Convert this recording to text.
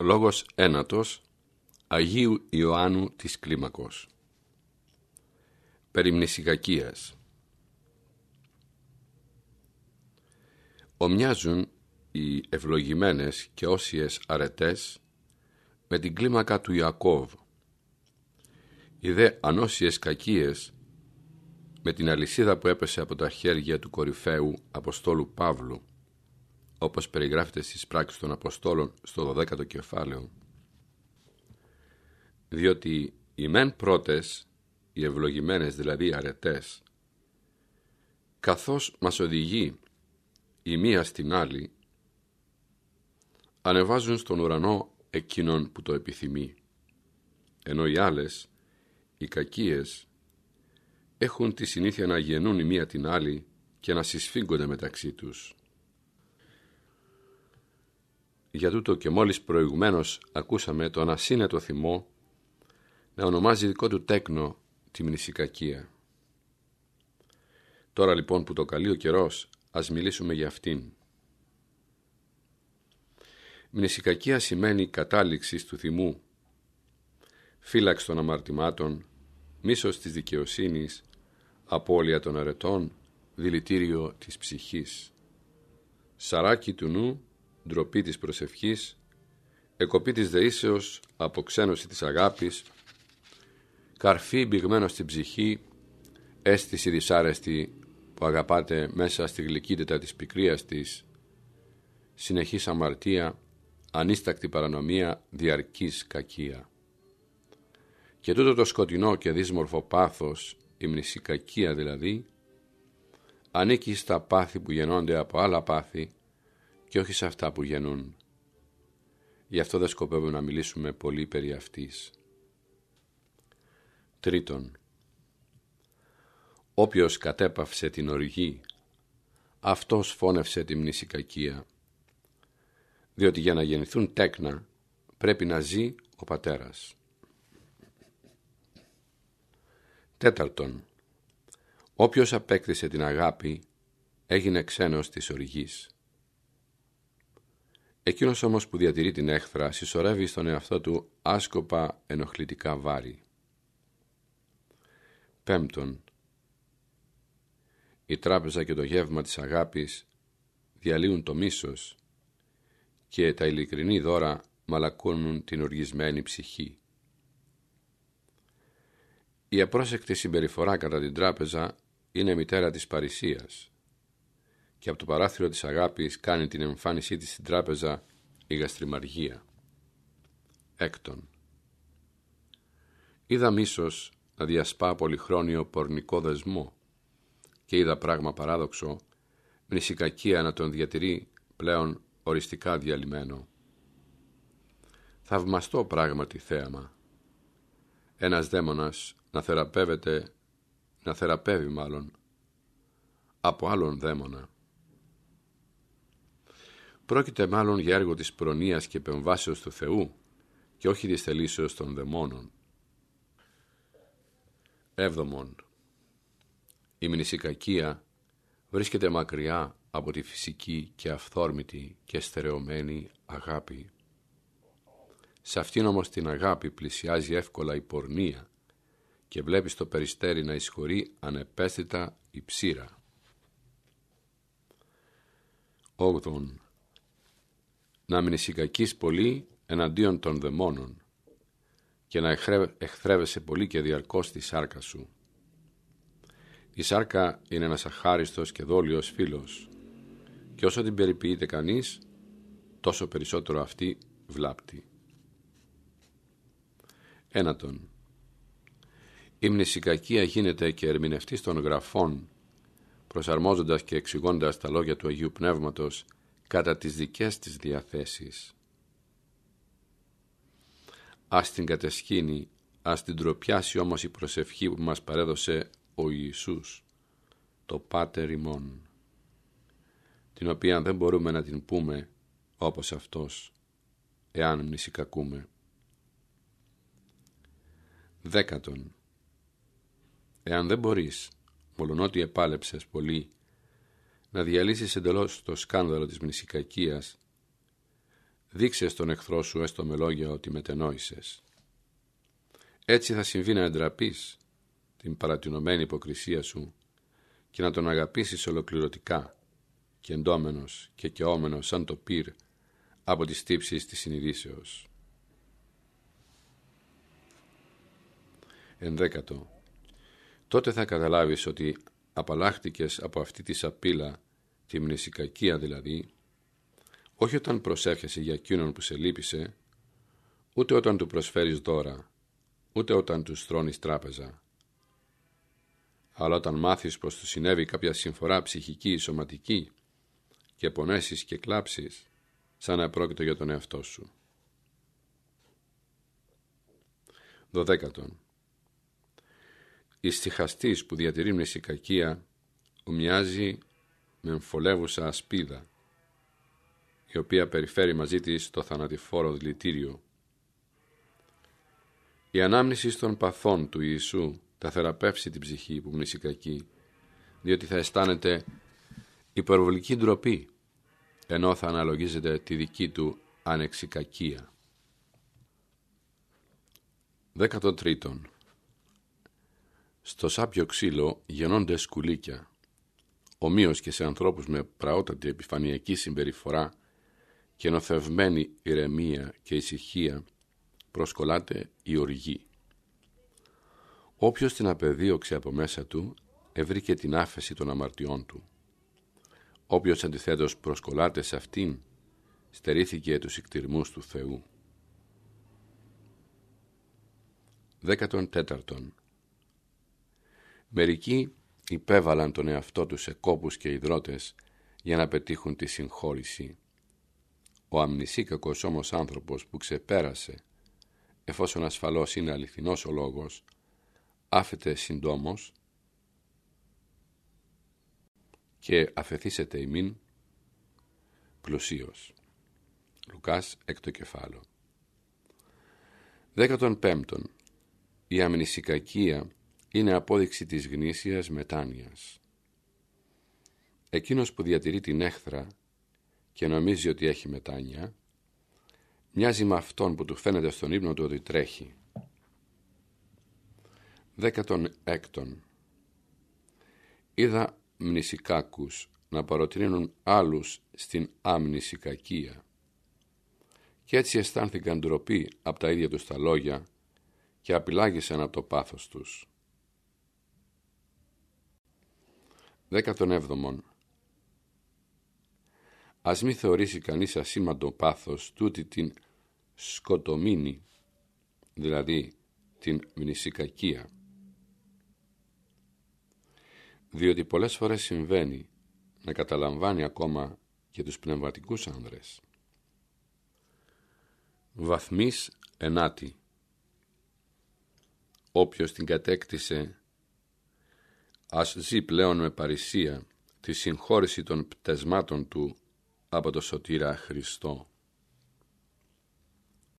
Λόγος ένατος Αγίου Ιωάννου της Κλίμακος. Περιμνησικακίας Ομοιάζουν οι ευλογημένες και όσιες αρετές με την κλίμακα του Ιακώβ. Οι δε ανώσιες κακίες με την αλυσίδα που έπεσε από τα χέρια του κορυφαίου Αποστόλου Παύλου όπως περιγράφεται στις πράξεις των Αποστόλων στο 12ο κεφάλαιο. Διότι οι μεν πρώτες, οι ευλογημένες δηλαδή αρετές, καθώς μας οδηγεί η μία στην άλλη, ανεβάζουν στον ουρανό εκείνον που το επιθυμεί, ενώ οι άλλες, οι κακίες, έχουν τη συνήθεια να γεννούν η μία την άλλη και να συσφίγγονται μεταξύ τους. Για τούτο και μόλις προηγουμένως ακούσαμε τον ασύνετο θυμό να ονομάζει δικό του τέκνο τη μνησικακία. Τώρα λοιπόν που το καλεί ο καιρός, ας μιλήσουμε για αυτήν. Μνησικακία σημαίνει κατάληξη του θυμού, φύλαξη των αμαρτημάτων, μίσος της δικαιοσύνης, απώλεια των αρετών, δηλητήριο της ψυχής. Σαράκι του νου ντροπή της προσευχής, εκοπή της δεήσεως, αποξένωση της αγάπης, καρφί μπηγμένος στην ψυχή, αίσθηση δυσάρεστη που αγαπάτε μέσα στη γλυκύτητα της πικρίας της, συνεχής αμαρτία, ανίστακτη παρανομία, διαρκής κακία. Και τούτο το σκοτεινό και δύσμορφο πάθος, η μνησικακία δηλαδή, ανήκει στα πάθη που γεννώνται από άλλα πάθη και όχι σε αυτά που γεννούν. Γι' αυτό δεν σκοπεύουμε να μιλήσουμε πολύ περί αυτής. Τρίτον, όποιος κατέπαυσε την οργή, αυτός φώνευσε τη μνησικακία, διότι για να γεννηθούν τέκνα πρέπει να ζει ο πατέρας. Τέταρτον, όποιος απέκτησε την αγάπη έγινε ξένος της οργής. Εκείνος όμως που διατηρεί την έχθρα συσσωρεύει στον εαυτό του άσκοπα ενοχλητικά βάρη. Πέμπτον, η τράπεζα και το γεύμα της αγάπης διαλύουν το μίσος και τα ειλικρινή δώρα μαλακώνουν την οργισμένη ψυχή. Η απρόσεκτη συμπεριφορά κατά την τράπεζα είναι μητέρα της παρησίας και από το παράθυρο της αγάπης κάνει την εμφάνισή της στην τράπεζα η γαστριμαργία. Έκτον. Είδα μίσος να διασπά πολυχρόνιο πορνικό δεσμό και είδα πράγμα παράδοξο μνησικακία να τον διατηρεί πλέον οριστικά διαλυμένο. Θαυμαστό πράγματι θέαμα. Ένας δαίμονας να θεραπεύεται, να θεραπεύει μάλλον, από άλλον δαίμονα. Πρόκειται μάλλον για έργο της προνοίας και επεμβάσεως του Θεού και όχι της θελήσεως των δαιμόνων. Έβδομον. Η μνησικακία βρίσκεται μακριά από τη φυσική και αυθόρμητη και στερεωμένη αγάπη. Σε αυτήν όμως την αγάπη πλησιάζει εύκολα η πορνεία και βλέπεις το περιστέρι να εισχωρεί ανεπαίσθητα η ψήρα. Όγδον να μην ησυχακείς πολύ εναντίον των δαιμόνων και να εχθρεύεσαι πολύ και διαρκώς τη σάρκα σου. Η σάρκα είναι ένας αχάριστος και δόλιος φίλος και όσο την περιποιείται κανείς, τόσο περισσότερο αυτή βλάπτει. Ένατον. Η μνησικακία γίνεται και ερμηνευτής των γραφών, προσαρμόζοντας και εξηγώντας τα λόγια του Αγίου Πνεύματος κατά τις δικές της διαθέσεις. Ας την κατεσχύνει, ας την τροπιάσει όμως η προσευχή που μας παρέδωσε ο Ιησούς, το Πάτερ ημών, την οποία δεν μπορούμε να την πούμε όπως Αυτός, εάν μνησικακούμε. Δέκατον. Εάν δεν μπορείς, μολονότι επάλεψες πολύ να διαλύσεις εντελώς το σκάνδαλο της μνησικακίας, δείξε στον εχθρό σου έστω με λόγια ότι μετενόησες. Έτσι θα συμβεί να εντραπείς την παρατηνωμένη υποκρισία σου και να τον αγαπήσεις ολοκληρωτικά και εντόμενος και κεόμενος σαν το πυρ από τις τύψεις της συνειδήσεως. Ενδέκατο. Τότε θα καταλάβεις ότι απαλλάχτηκες από αυτή τη σαπίλα, τη μνησικακία δηλαδή, όχι όταν προσεύχεσαι για εκείνον που σε λύπησε, ούτε όταν του προσφέρεις δώρα, ούτε όταν τους στρώνεις τράπεζα. Αλλά όταν μάθεις πως του συνέβη κάποια συμφορά ψυχική ή σωματική και πονέσεις και κλάψεις, σαν να πρόκειται για τον εαυτό σου. Δωδέκατον. Η στιχαστής που διατηρεί μνησικακία ομοιάζει με εμφολεύουσα ασπίδα η οποία περιφέρει μαζί της το θανατηφόρο δηλητήριο. Η ανάμνηση των παθών του Ιησού θα θεραπεύσει την ψυχή που μνησικακεί, διότι θα αισθάνεται υπερβολική ντροπή, ενώ θα αναλογίζεται τη δική του ανεξικακία. 13. Στο σάπιο ξύλο γεννώνται σκουλίκια. Ομοίως και σε ανθρώπους με πραότατη επιφανειακή συμπεριφορά και νοθευμένη ηρεμία και ησυχία προσκολάται η οργή. Όποιος την απεδίωξε από μέσα του ευρήκε την άφεση των αμαρτιών του. Όποιος αντιθέτως προσκολάται σε αυτήν στερήθηκε τους εκτιρμούς του Θεού. 14. Μερικοί υπέβαλαν τον εαυτό τους σε κόπους και υδρότες για να πετύχουν τη συγχώρηση ο αμνησίκακος όμως άνθρωπος που ξεπέρασε, εφόσον ασφαλώς είναι αληθινός ο λόγος, άφεται συντόμως και αφαιθήσετε ημίν πλουσίως. Λουκάς έκτο κεφάλαιο. Δέκατον πέμπτον. Η αμνησικακία είναι απόδειξη της γνήσιας μετάνοιας. Εκείνος που διατηρεί την έχθρα και νομίζει ότι έχει μετάνοια, μοιάζει με αυτόν που του φαίνεται στον ύπνο του ότι τρέχει. Δέκατον έκτον. Είδα μνησικάκους να παροτρύνουν άλλους στην αμνησικακία και έτσι αισθάνθηκαν ντροπή από τα ίδια τους τα λόγια και απειλάγησαν από το πάθος τους. Δέκατον έβδομον. Ας μη θεωρήσει κανείς ασήμαντο πάθος τούτη την σκοτομίνη, δηλαδή την μνησικακία. Διότι πολλές φορές συμβαίνει να καταλαμβάνει ακόμα και τους πνευματικούς άνδρες. Βαθμής ενάτη Όποιος την κατέκτησε ας ζει πλέον με παρησία τη συγχώρηση των πτεσμάτων του από το σωτήρα Χριστό.